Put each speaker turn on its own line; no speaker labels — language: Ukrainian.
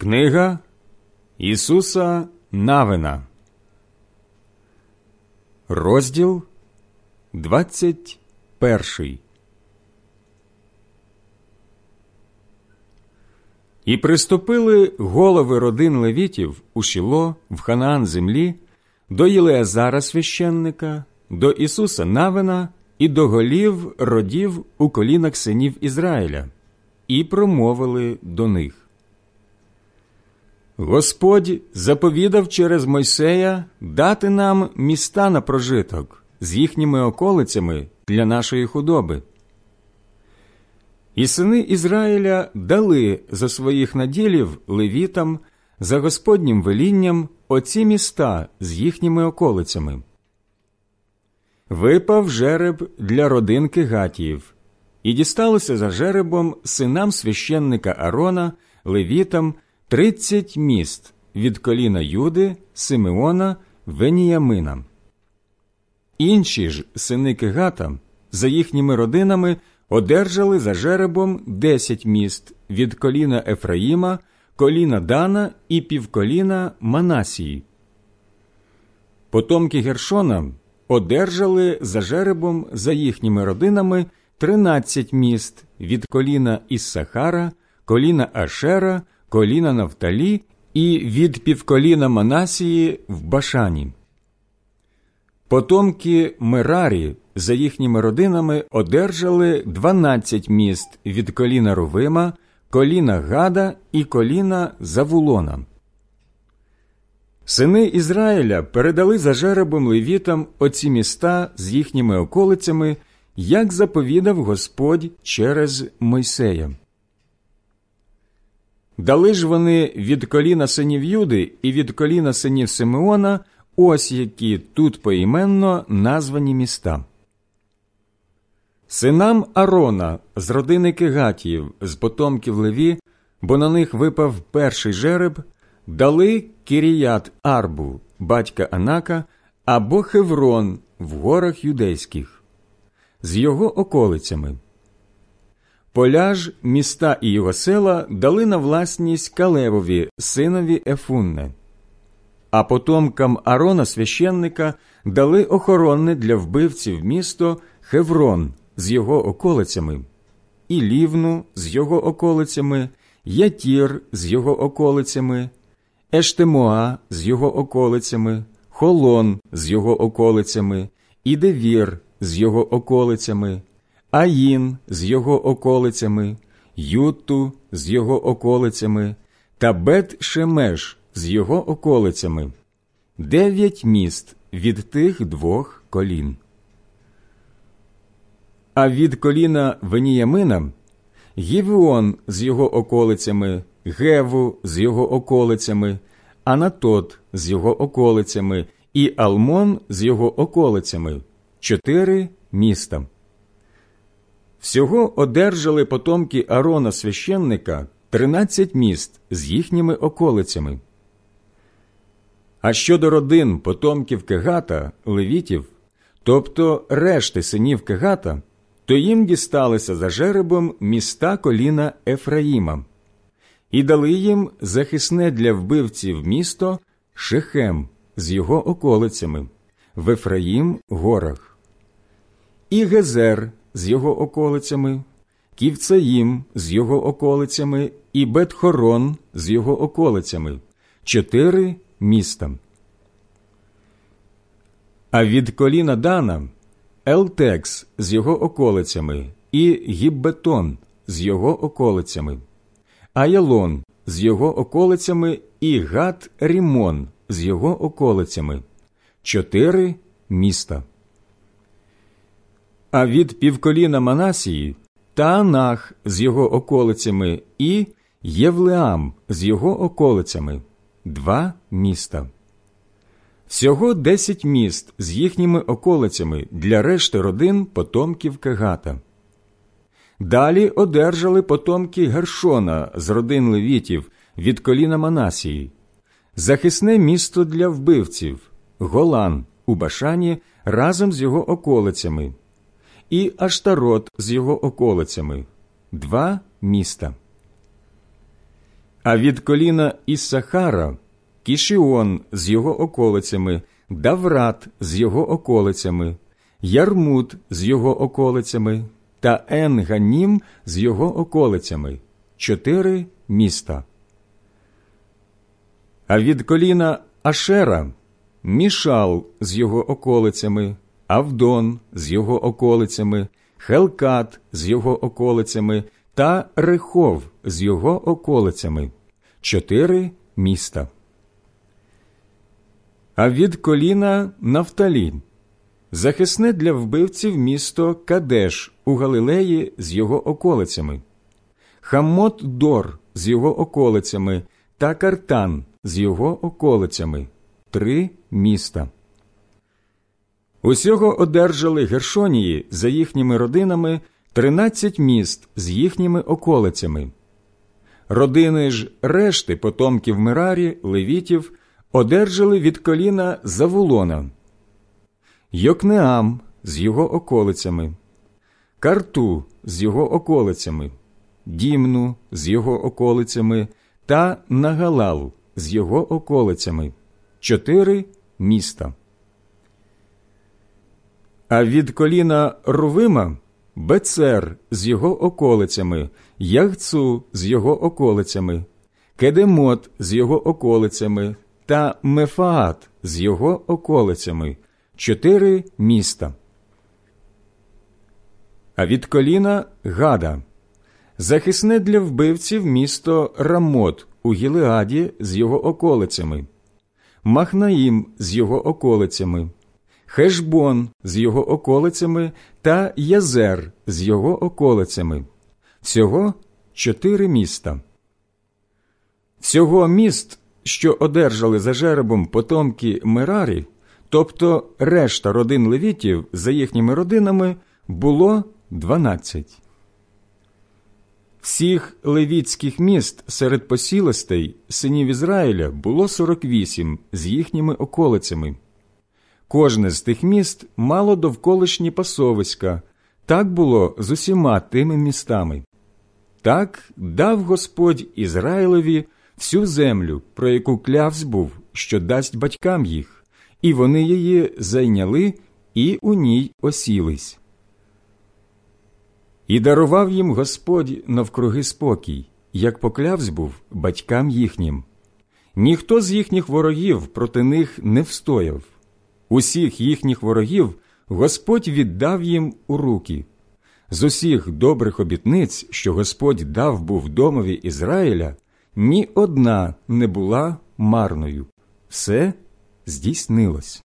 Книга Ісуса Навина, розділ 21 І приступили голови родин левітів у Шіло в Ханаан землі до Єлеазара священника, до Ісуса Навина і до голів родів у колінах синів Ізраїля, і промовили до них. Господь заповідав через Мойсея дати нам міста на прожиток з їхніми околицями для нашої худоби. І сини Ізраїля дали за своїх наділів левітам за Господнім велінням оці міста з їхніми околицями. Випав жереб для родин Кигатіїв, і дісталося за жеребом синам священника Арона, левітам тридцять міст від коліна Юди, Симеона, Веніямина. Інші ж сини Кигата за їхніми родинами одержали за жеребом десять міст від коліна Ефраїма, коліна Дана і півколіна Манасії. Потомки Гершона одержали за жеребом за їхніми родинами тринадцять міст від коліна Іссахара, коліна Ашера, коліна Нафталі і від півколіна Манасії в Башані. Потомки Мерарі за їхніми родинами одержали 12 міст від коліна Рувима, коліна Гада і коліна Завулона. Сини Ізраїля передали за жеребом левітам оці міста з їхніми околицями, як заповідав Господь через Мойсея. Дали ж вони від коліна синів Юди і від коліна синів Симеона ось які тут поіменно названі міста. Синам Арона з родини Кигатіїв, з потомків Леві, бо на них випав перший жереб, дали Кіріят Арбу, батька Анака, або Хеврон в горах юдейських, з його околицями. Поля ж, міста і його села дали на власність Калевові, синові Ефунне. А потомкам Арона священника дали охоронне для вбивців місто Хеврон з його околицями, і Лівну з його околицями, Ятір з його околицями, Ештемоа з його околицями, Холон з його околицями, і Девір з його околицями, Аїн з його околицями, Юту з його околицями та Бет Шемеш з його околицями, дев'ять міст від тих двох колін. А від коліна Веніямина Гівеон з його околицями, Геву з його околицями, Анатот з його околицями і Алмон з його околицями чотири міста. Всього одержали потомки Арона священника тринадцять міст з їхніми околицями. А щодо родин потомків Кегата, левітів, тобто решти синів Кегата, то їм дісталися за жеребом міста коліна Ефраїма, і дали їм захисне для вбивців місто Шехем з його околицями, в Ефраїм горах, і Гезер з його околицями, Ківцаїм з його околицями і Бетхорон з його околицями, чотири міста. А від коліна Дана Елтеке з його околицями і Гіббетон з його околицями, Аялон з його околицями і Гат Рімон з його околицями, чотири міста. А від півколіна Манасії Таанах з його околицями і Євлеам з його околицями два міста. Всього десять міст з їхніми околицями для решти родин потомків Кегата. Далі одержали потомки Гершона з родин левітів від коліна Манасії, захисне місто для вбивців, Голан у Башані разом з його околицями, і Аштарот з його околицями два міста. А від коліна Іссахара Кішіон з його околицями, Даврат з його околицями, Ярмут з його околицями та Енганім з його околицями чотири міста. А від коліна Ашера Мішал з його околицями, Авдон з його околицями, Хелкат з його околицями та Рехов з його околицями чотири міста. А від коліна Нафталі захисне для вбивців місто Кадеш у Галилеї з його околицями, Хамот Дор з його околицями та Картан з його околицями три міста. Усього одержали Гершонії за їхніми родинами тринадцять міст з їхніми околицями. Родини ж решти потомків Мерарі, левітів, одержали від коліна Завулона, Йокнеам з його околицями, Карту з його околицями, Дімну з його околицями та Нагалал з його околицями чотири міста. А від коліна Рувима Бецер з його околицями, Ягцу з його околицями, Кедемот з його околицями та Мефаат з його околицями чотири міста. А від коліна Гада захисне для вбивців місто Рамот у Гілеаді з його околицями, Махнаїм з його околицями, Хешбон з його околицями та Язер з його околицями. Всього чотири міста. Всього міст, що одержали за жеребом потомки Мерарі, тобто решта родин левітів за їхніми родинами, було дванадцять. Всіх левіцьких міст серед посілостей синів Ізраїля було 48 з їхніми околицями. Кожне з тих міст мало довколишні пасовиська, так було з усіма тими містами. Так дав Господь Ізраїлеві всю землю, про яку клявсь був, що дасть батькам їх, і вони її зайняли і у ній осілись. І дарував їм Господь навкруги спокій, як поклявсь був батькам їхнім. Ніхто з їхніх ворогів проти них не встояв. Усіх їхніх ворогів Господь віддав їм у руки. З усіх добрих обітниць, що Господь дав був домові Ізраїля, ні одна не була марною. Все здійснилось.